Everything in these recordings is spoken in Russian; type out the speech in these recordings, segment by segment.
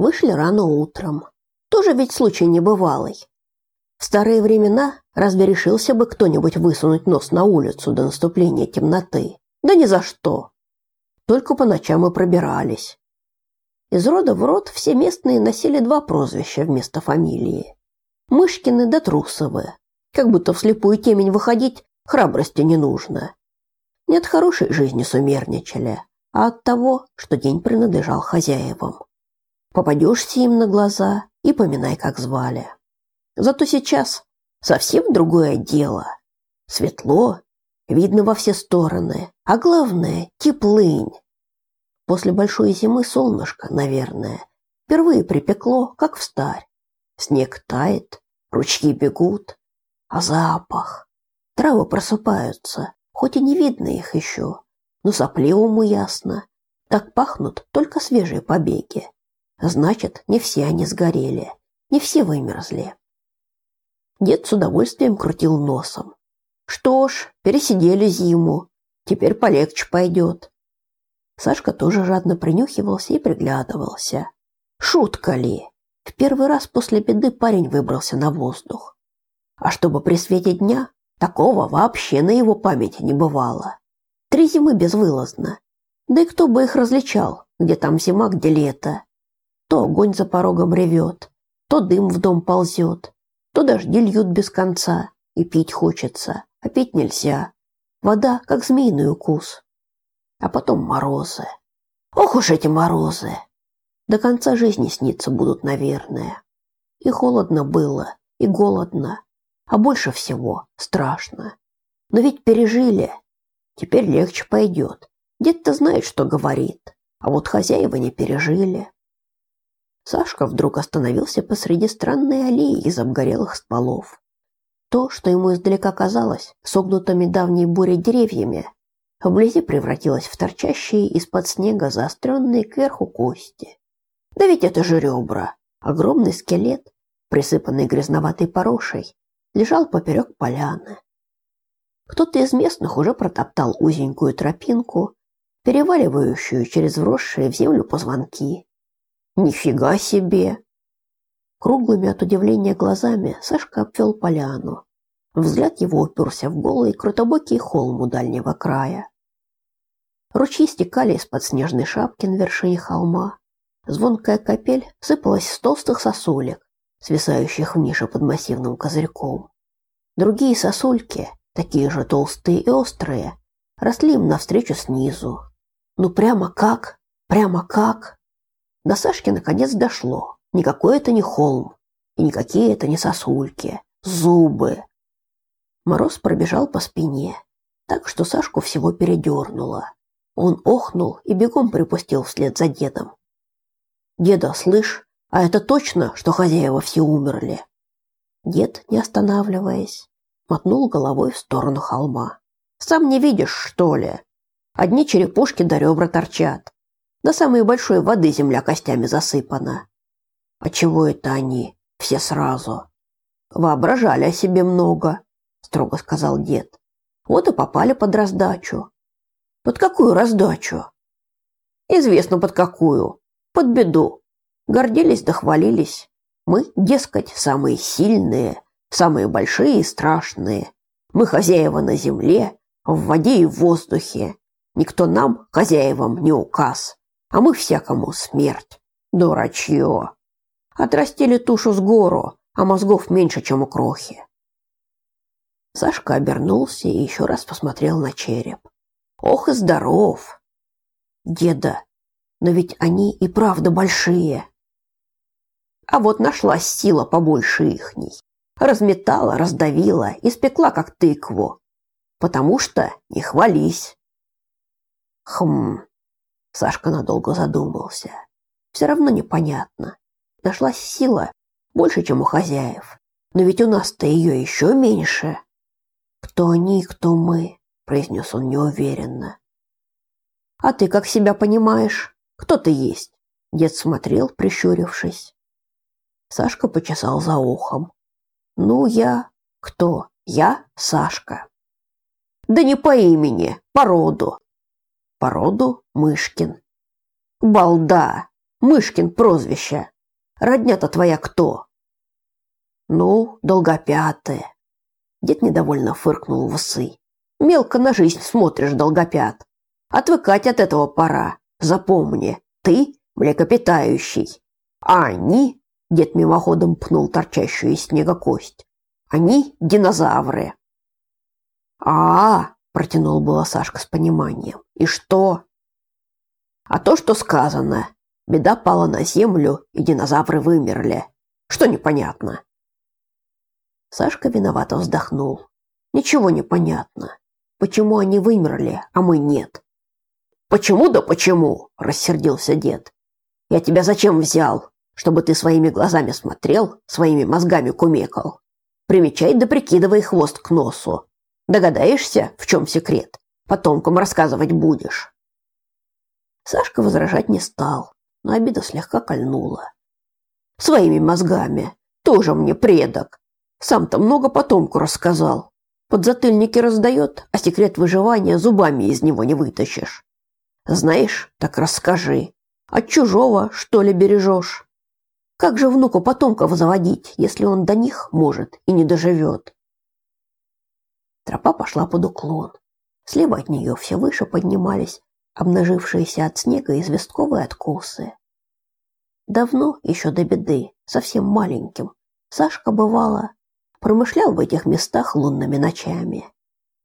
Вышли рано утром. Тоже ведь случай небывалый. В старые времена разве решился бы кто-нибудь высунуть нос на улицу до наступления темноты? Да ни за что. Только по ночам и пробирались. Из рода в род все местные носили два прозвища вместо фамилии. Мышкины да Трусовы. Как будто в слепую темень выходить храбрости не нужно. Не от хорошей жизни сумерничали, а от того, что день принадлежал хозяевам. Попадешься им на глаза и поминай, как звали. Зато сейчас совсем другое дело. Светло, видно во все стороны, а главное теплынь. После большой зимы солнышко, наверное, впервые припекло, как в старь. Снег тает, ручьи бегут, а запах. Травы просыпаются, хоть и не видно их еще, но сопливому ясно. Так пахнут только свежие побеги. Значит, не все они сгорели, не все вымерзли. Дед с удовольствием крутил носом. Что ж, пересидели зиму, теперь полегче пойдет. Сашка тоже жадно принюхивался и приглядывался. Шутка ли? В первый раз после беды парень выбрался на воздух. А чтобы при свете дня, такого вообще на его памяти не бывало. Три зимы безвылазно. Да и кто бы их различал, где там зима, где лето. То огонь за порогом ревет, то дым в дом ползет, то дожди льют без конца, и пить хочется, а пить нельзя. Вода, как змеиный укус. А потом морозы. Ох уж эти морозы! До конца жизни снится будут, наверное. И холодно было, и голодно, а больше всего страшно. Но ведь пережили. Теперь легче пойдет. Дед-то знает, что говорит, а вот хозяева не пережили. Сашка вдруг остановился посреди странной аллеи из обгорелых стволов. То, что ему издалека казалось согнутыми давней бурей деревьями, вблизи превратилось в торчащие из-под снега заостренные кверху кости. Да ведь это же ребра. Огромный скелет, присыпанный грязноватой порошей, лежал поперек поляны. Кто-то из местных уже протоптал узенькую тропинку, переваливающую через вросшие в землю позвонки. Нифига себе! Круглыми от удивления глазами Сашка обвел поляну. Взгляд его уперся в голый крутобокий холм у дальнего края. Ручьи стекали из-под снежной шапки на вершине холма. Звонкая капель сыпалась с толстых сосулек, свисающих в нише под массивным козырьком. Другие сосульки, такие же толстые и острые, росли им навстречу снизу. Ну прямо как? Прямо как? До Сашки наконец дошло. Никакой это не холм, и никакие это не сосульки. Зубы. Мороз пробежал по спине, так что Сашку всего передернуло. Он охнул и бегом припустил вслед за дедом. «Деда, слышь, а это точно, что хозяева все умерли?» Дед, не останавливаясь, мотнул головой в сторону холма. «Сам не видишь, что ли? Одни черепушки до ребра торчат. До самой большой воды земля костями засыпана. А чего это они все сразу? Воображали о себе много, строго сказал дед. Вот и попали под раздачу. Под какую раздачу? Известно под какую. Под беду. Гордились да хвалились. Мы, дескать, самые сильные, самые большие и страшные. Мы хозяева на земле, в воде и в воздухе. Никто нам, хозяевам, не указ а мы всякому смерть. Дурачье. Отрастили тушу с гору, а мозгов меньше, чем у крохи. Сашка обернулся и еще раз посмотрел на череп. Ох и здоров. Деда, но ведь они и правда большие. А вот нашлась сила побольше ихней. Разметала, раздавила, испекла как тыкву. Потому что не хвались. Хм, Сашка надолго задумался. Все равно непонятно. Нашлась сила больше, чем у хозяев. Но ведь у нас-то ее еще меньше. Кто они, кто мы, произнес он неуверенно. А ты как себя понимаешь? Кто ты есть? Дед смотрел, прищурившись. Сашка почесал за ухом. Ну я кто? Я Сашка. Да не по имени, по роду. По роду Мышкин. Балда! Мышкин прозвище. Родня-то твоя кто? Ну, долгопятые. Дед недовольно фыркнул в усы. Мелко на жизнь смотришь, долгопят. Отвыкать от этого пора. Запомни, ты млекопитающий. А они, дед мимоходом пнул торчащую из снега кость. Они динозавры. А, -а, -а протянул было Сашка с пониманием. И что? А то, что сказано. Беда пала на землю, и динозавры вымерли. Что непонятно? Сашка виновато вздохнул. Ничего не понятно. Почему они вымерли, а мы нет? Почему да почему? рассердился дед. Я тебя зачем взял? Чтобы ты своими глазами смотрел, своими мозгами кумекал. Примечай да прикидывай хвост к носу. Догадаешься, в чем секрет? Потомкам рассказывать будешь. Сашка возражать не стал, но обида слегка кольнула. Своими мозгами. Тоже мне предок. Сам-то много потомку рассказал. Подзатыльники раздает, а секрет выживания зубами из него не вытащишь. Знаешь, так расскажи. От чужого, что ли, бережешь? Как же внуку потомков заводить, если он до них может и не доживет? Тропа пошла под уклон. Слева от нее все выше поднимались обнажившиеся от снега известковые откосы. Давно, еще до беды, совсем маленьким, Сашка бывало промышлял в этих местах лунными ночами.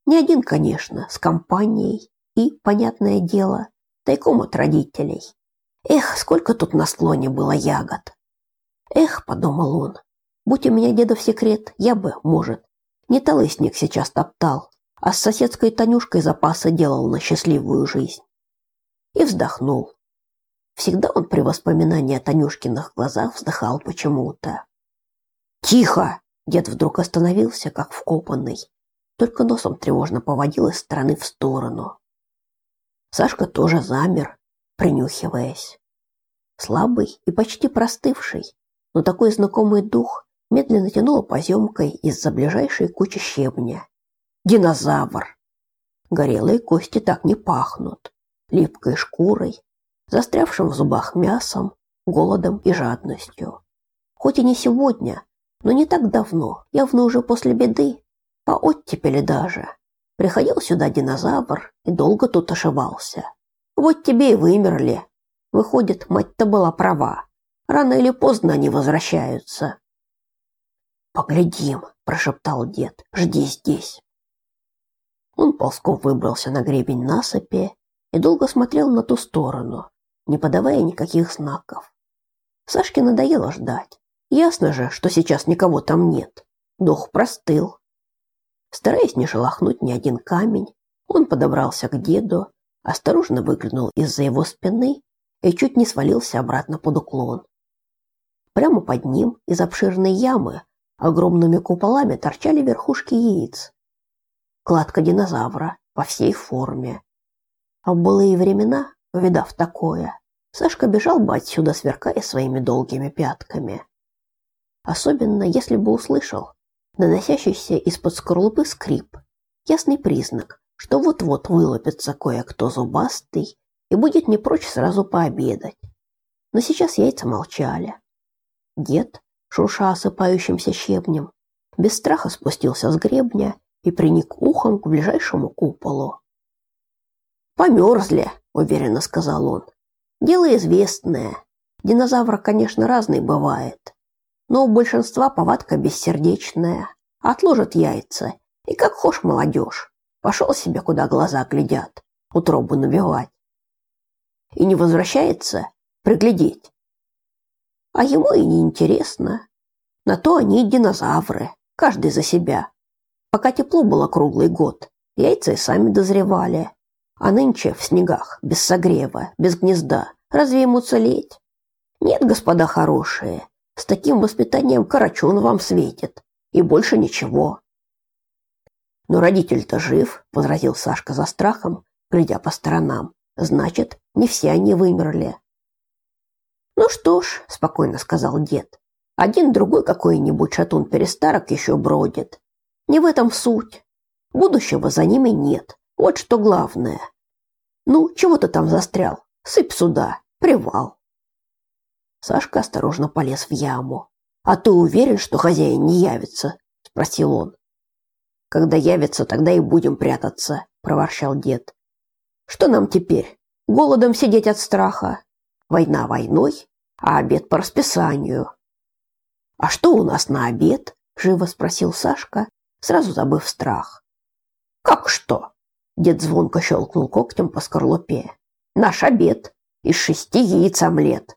Не один, конечно, с компанией и, понятное дело, тайком от родителей. Эх, сколько тут на склоне было ягод. Эх, подумал он, будь у меня дедов секрет, я бы, может, не толысник сейчас топтал, а с соседской Танюшкой запасы делал на счастливую жизнь. И вздохнул. Всегда он при воспоминании о Танюшкиных глазах вздыхал почему-то. «Тихо!» Дед вдруг остановился, как вкопанный. Только носом тревожно поводил из стороны в сторону. Сашка тоже замер, принюхиваясь. Слабый и почти простывший, но такой знакомый дух медленно тянуло поземкой из-за ближайшей кучи щебня. Динозавр. Горелые кости так не пахнут. Липкой шкурой, застрявшим в зубах мясом, голодом и жадностью. Хоть и не сегодня, но не так давно, явно уже после беды, по оттепели даже, приходил сюда динозавр и долго тут ошивался. Вот тебе и вымерли. Выходит, мать-то была права. Рано или поздно они возвращаются. Поглядим, прошептал дед. Жди здесь. Он ползком выбрался на гребень насыпи и долго смотрел на ту сторону, не подавая никаких знаков. Сашке надоело ждать. Ясно же, что сейчас никого там нет. Дух простыл. Стараясь не шелохнуть ни один камень, он подобрался к деду, осторожно выглянул из-за его спины и чуть не свалился обратно под уклон. Прямо под ним из обширной ямы огромными куполами торчали верхушки яиц. Кладка динозавра по всей форме. А в былые времена, видав такое, Сашка бежал бы отсюда, сверкая своими долгими пятками особенно если бы услышал доносящийся из-под скорлупы скрип. Ясный признак, что вот-вот вылупится кое-кто зубастый и будет не прочь сразу пообедать. Но сейчас яйца молчали. Дед, шурша осыпающимся щебнем, без страха спустился с гребня и приник ухом к ближайшему куполу. «Померзли», — уверенно сказал он. «Дело известное. Динозавр, конечно, разный бывает но у большинства повадка бессердечная. Отложат яйца, и как хошь молодежь. Пошел себе, куда глаза глядят, утробу набивать. И не возвращается приглядеть. А ему и не интересно. На то они динозавры, каждый за себя. Пока тепло было круглый год, яйца и сами дозревали. А нынче в снегах, без согрева, без гнезда, разве ему целеть? Нет, господа хорошие, с таким воспитанием карачун вам светит, и больше ничего. Но родитель-то жив, возразил Сашка за страхом, глядя по сторонам. Значит, не все они вымерли. Ну что ж, спокойно сказал дед. Один другой какой-нибудь шатун перестарок еще бродит. Не в этом суть. Будущего за ними нет. Вот что главное. Ну, чего ты там застрял? Сыпь сюда. Привал. Сашка осторожно полез в яму. «А ты уверен, что хозяин не явится?» – спросил он. «Когда явится, тогда и будем прятаться», – проворчал дед. «Что нам теперь? Голодом сидеть от страха? Война войной, а обед по расписанию». «А что у нас на обед?» – живо спросил Сашка, сразу забыв страх. «Как что?» – дед звонко щелкнул когтем по скорлупе. «Наш обед из шести яиц омлет.